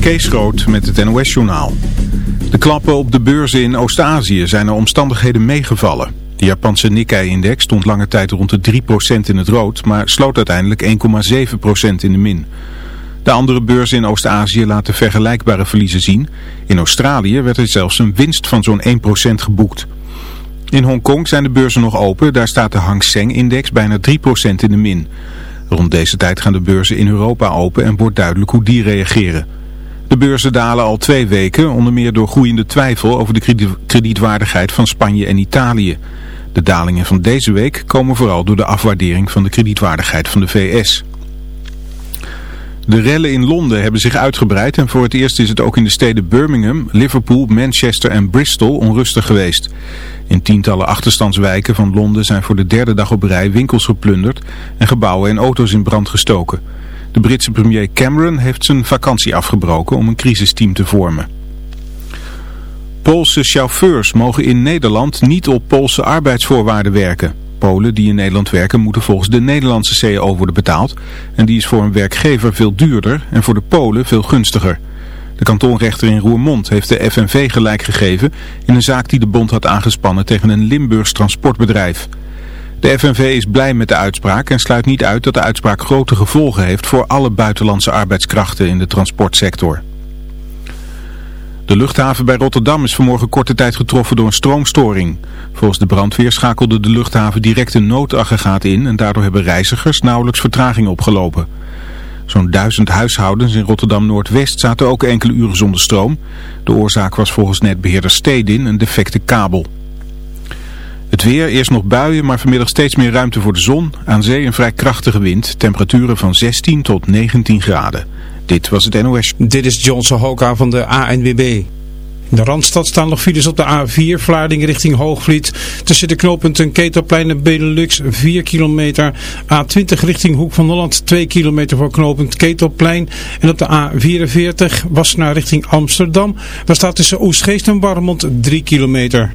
Kees Groot met het NOS-journaal. De klappen op de beurzen in Oost-Azië zijn er omstandigheden meegevallen. De Japanse Nikkei-index stond lange tijd rond de 3% in het rood, maar sloot uiteindelijk 1,7% in de min. De andere beurzen in Oost-Azië laten vergelijkbare verliezen zien. In Australië werd er zelfs een winst van zo'n 1% geboekt. In Hongkong zijn de beurzen nog open, daar staat de Hang Seng-index bijna 3% in de min. Rond deze tijd gaan de beurzen in Europa open en wordt duidelijk hoe die reageren. De beurzen dalen al twee weken, onder meer door groeiende twijfel over de kredietwaardigheid van Spanje en Italië. De dalingen van deze week komen vooral door de afwaardering van de kredietwaardigheid van de VS. De rellen in Londen hebben zich uitgebreid en voor het eerst is het ook in de steden Birmingham, Liverpool, Manchester en Bristol onrustig geweest. In tientallen achterstandswijken van Londen zijn voor de derde dag op rij winkels geplunderd en gebouwen en auto's in brand gestoken. De Britse premier Cameron heeft zijn vakantie afgebroken om een crisisteam te vormen. Poolse chauffeurs mogen in Nederland niet op Poolse arbeidsvoorwaarden werken. Polen die in Nederland werken moeten volgens de Nederlandse CAO worden betaald. En die is voor een werkgever veel duurder en voor de Polen veel gunstiger. De kantonrechter in Roermond heeft de FNV gelijk gegeven in een zaak die de bond had aangespannen tegen een Limburgs transportbedrijf. De FNV is blij met de uitspraak en sluit niet uit dat de uitspraak grote gevolgen heeft voor alle buitenlandse arbeidskrachten in de transportsector. De luchthaven bij Rotterdam is vanmorgen korte tijd getroffen door een stroomstoring. Volgens de brandweer schakelde de luchthaven direct een noodaggregaat in en daardoor hebben reizigers nauwelijks vertraging opgelopen. Zo'n duizend huishoudens in Rotterdam-Noordwest zaten ook enkele uren zonder stroom. De oorzaak was volgens netbeheerder Stedin een defecte kabel. Weer, eerst nog buien, maar vanmiddag steeds meer ruimte voor de zon. Aan zee een vrij krachtige wind, temperaturen van 16 tot 19 graden. Dit was het NOS. Dit is Johnson Hoka van de ANWB. In de Randstad staan nog files op de A4 Vlaarding richting Hoogvliet. Tussen de knooppunten Ketelplein en Benelux 4 kilometer. A20 richting Hoek van Holland 2 kilometer voor knooppunt Ketelplein. En op de A44 Wassenaar richting Amsterdam. Daar staat tussen Oesgeest en Warmond 3 kilometer.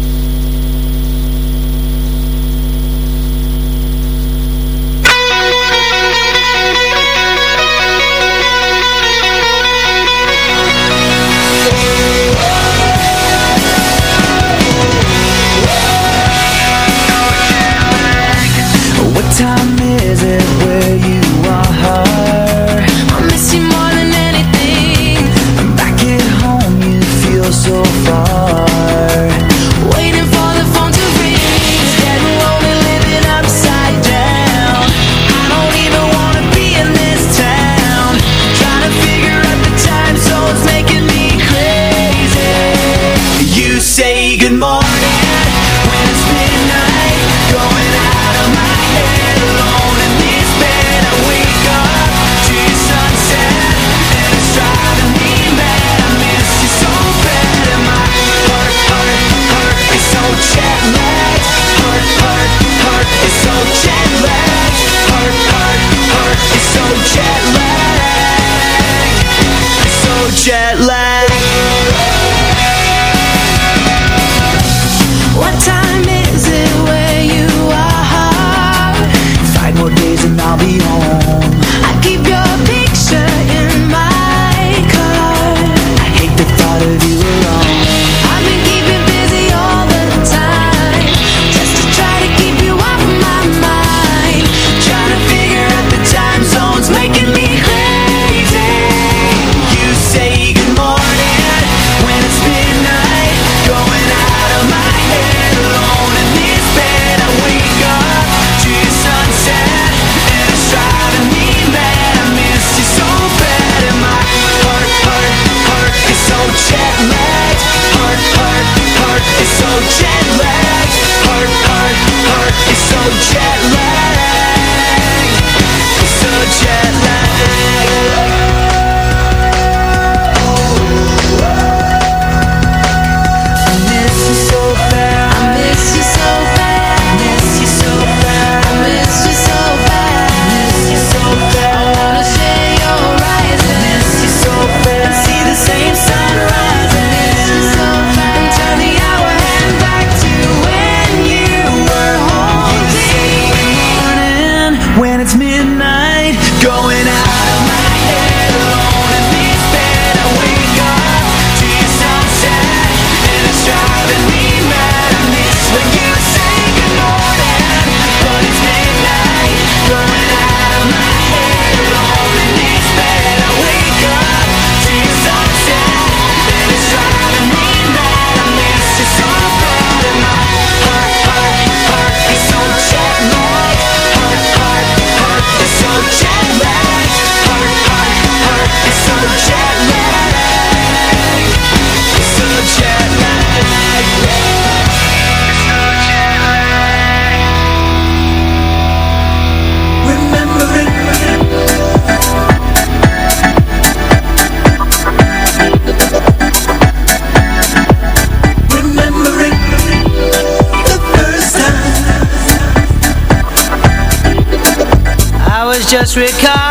just recall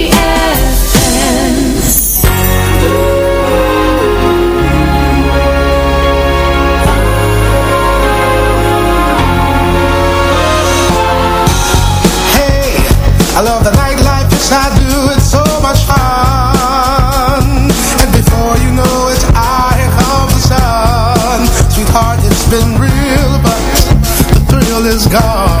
God.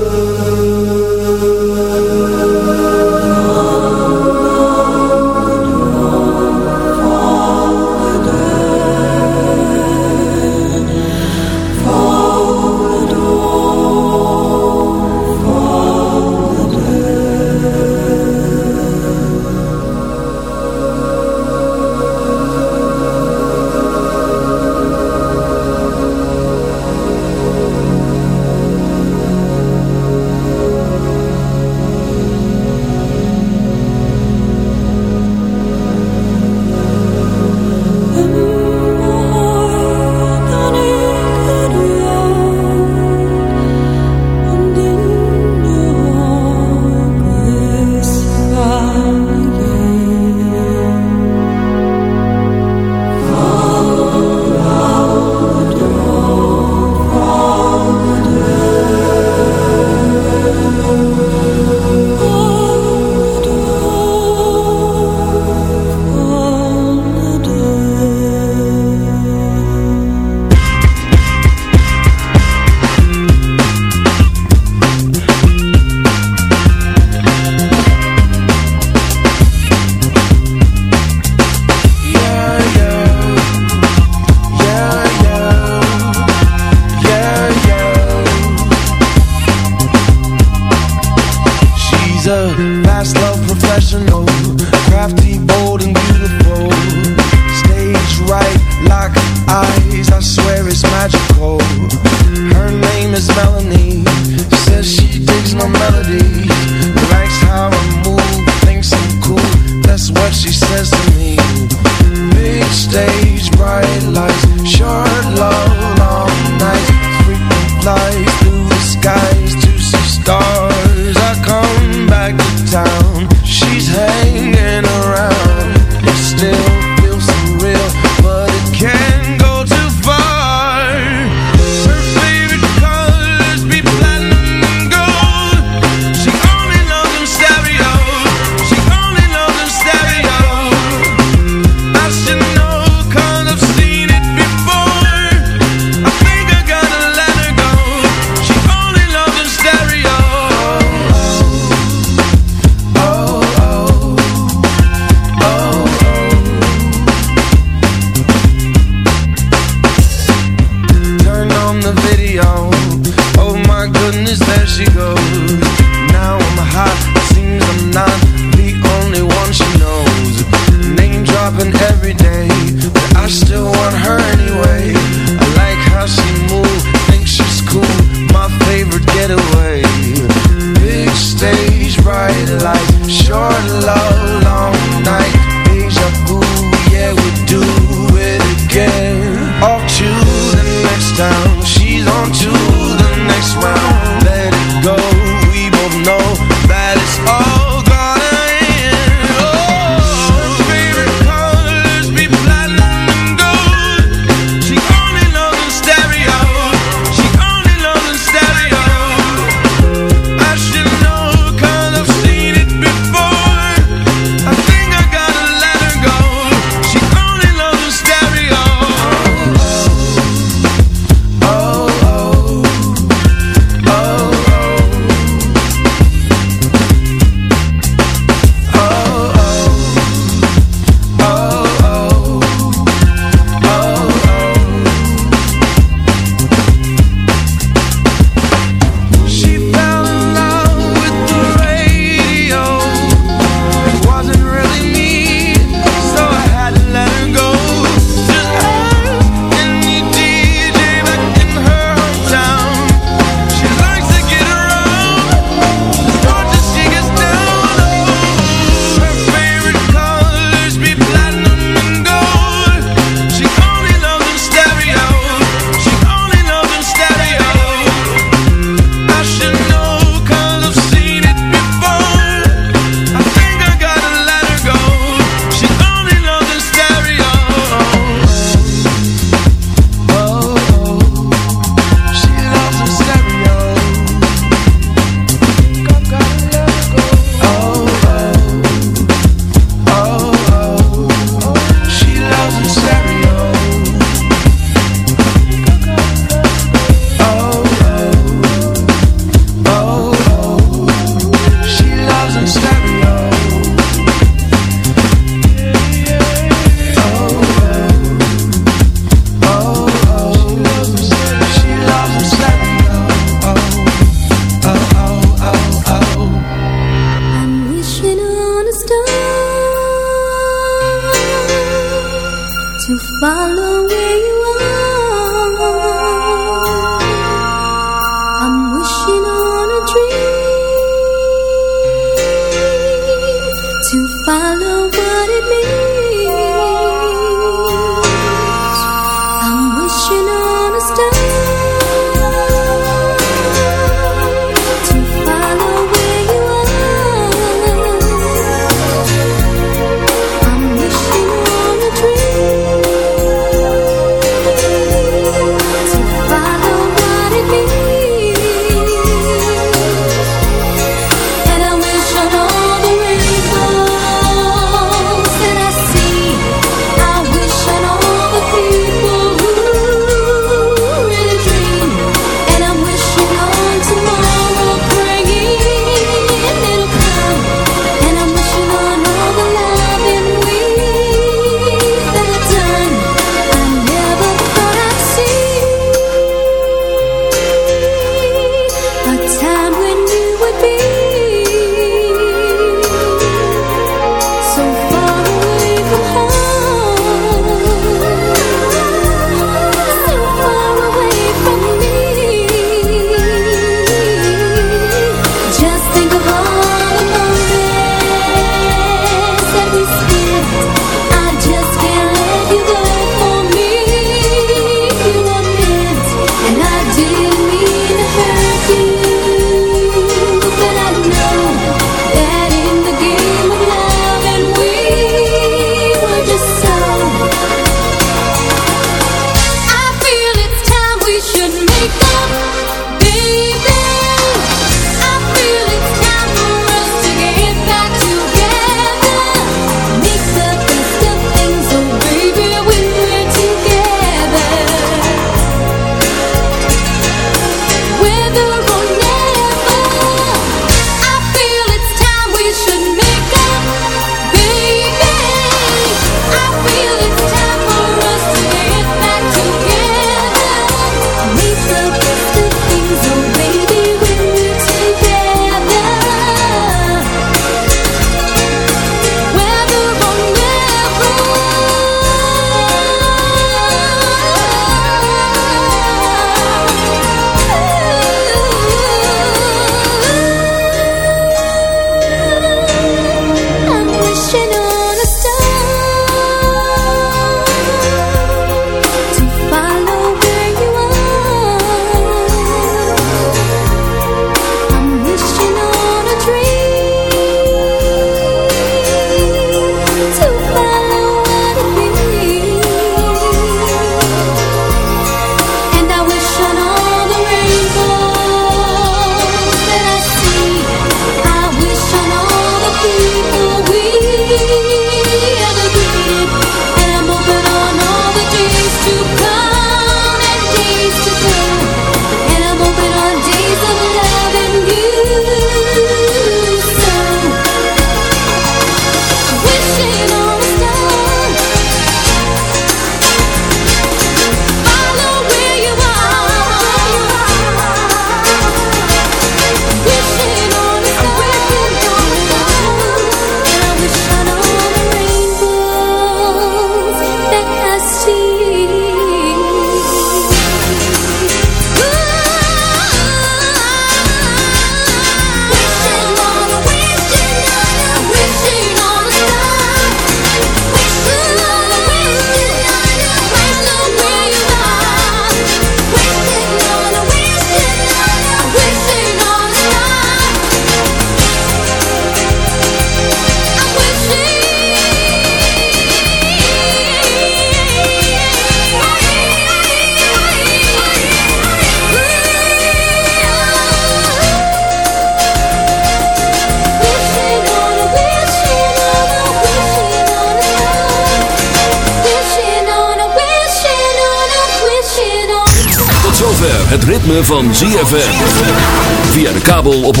Van ZFM. Via de kabel op 104.5.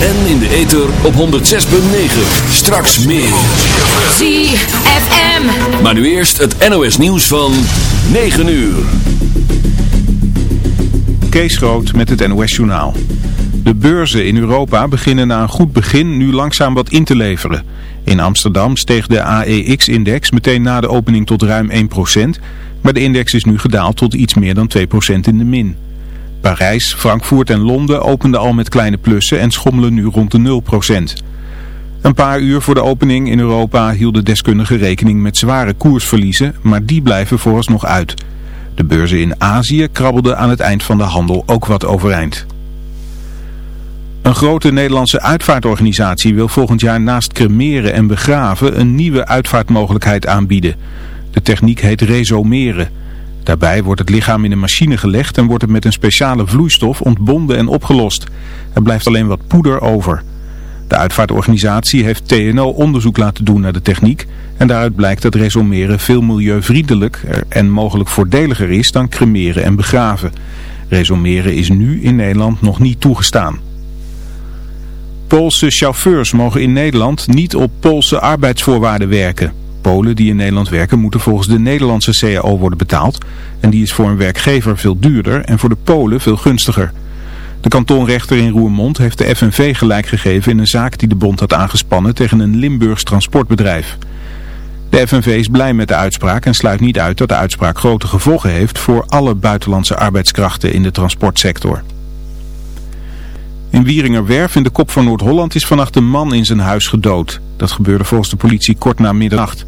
En in de ether op 106.9. Straks meer. ZFM. Maar nu eerst het NOS nieuws van 9 uur. Kees Groot met het NOS-journaal. De beurzen in Europa beginnen na een goed begin nu langzaam wat in te leveren. In Amsterdam steeg de AEX-index meteen na de opening tot ruim 1%, maar de index is nu gedaald tot iets meer dan 2% in de min. Parijs, Frankfurt en Londen openden al met kleine plussen en schommelen nu rond de 0%. Een paar uur voor de opening in Europa hielden deskundigen rekening met zware koersverliezen, maar die blijven vooralsnog uit. De beurzen in Azië krabbelden aan het eind van de handel ook wat overeind. Een grote Nederlandse uitvaartorganisatie wil volgend jaar naast cremeren en begraven een nieuwe uitvaartmogelijkheid aanbieden. De techniek heet resomeren. Daarbij wordt het lichaam in een machine gelegd en wordt het met een speciale vloeistof ontbonden en opgelost. Er blijft alleen wat poeder over. De uitvaartorganisatie heeft TNO onderzoek laten doen naar de techniek en daaruit blijkt dat resomeren veel milieuvriendelijker en mogelijk voordeliger is dan cremeren en begraven. Resomeren is nu in Nederland nog niet toegestaan. Poolse chauffeurs mogen in Nederland niet op Poolse arbeidsvoorwaarden werken. Polen die in Nederland werken moeten volgens de Nederlandse CAO worden betaald. En die is voor een werkgever veel duurder en voor de Polen veel gunstiger. De kantonrechter in Roermond heeft de FNV gelijk gegeven in een zaak die de bond had aangespannen tegen een Limburgs transportbedrijf. De FNV is blij met de uitspraak en sluit niet uit dat de uitspraak grote gevolgen heeft voor alle buitenlandse arbeidskrachten in de transportsector. In Wieringerwerf in de kop van Noord-Holland is vannacht een man in zijn huis gedood. Dat gebeurde volgens de politie kort na middernacht.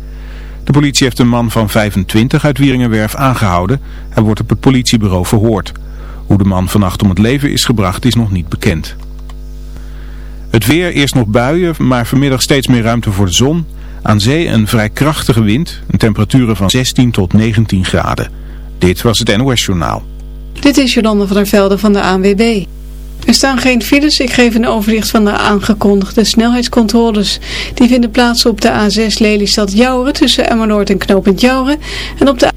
De politie heeft een man van 25 uit Wieringerwerf aangehouden. Hij wordt op het politiebureau verhoord. Hoe de man vannacht om het leven is gebracht is nog niet bekend. Het weer, eerst nog buien, maar vanmiddag steeds meer ruimte voor de zon. Aan zee een vrij krachtige wind, een temperaturen van 16 tot 19 graden. Dit was het NOS Journaal. Dit is Jolande van der Velde van de ANWB. Er staan geen files. Ik geef een overzicht van de aangekondigde snelheidscontroles. Die vinden plaats op de A6 Lelystad-Jouren tussen Emmernoord en Knopend Jouren. En op de...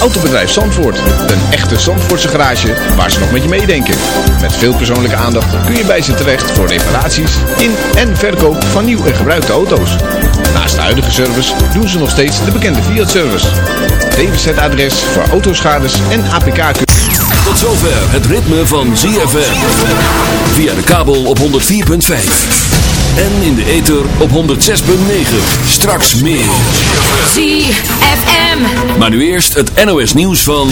Autobedrijf Zandvoort. Een echte Zandvoortse garage waar ze nog met je meedenken. Met veel persoonlijke aandacht kun je bij ze terecht voor reparaties in en verkoop van nieuw en gebruikte auto's. Naast de huidige service doen ze nog steeds de bekende Fiat-service. DWZ-adres voor autoschades en APK. Tot zover het ritme van ZFM. Via de kabel op 104.5. En in de ether op 106.9. Straks meer. ZFM. Maar nu eerst het NOS nieuws van...